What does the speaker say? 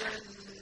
الجنة.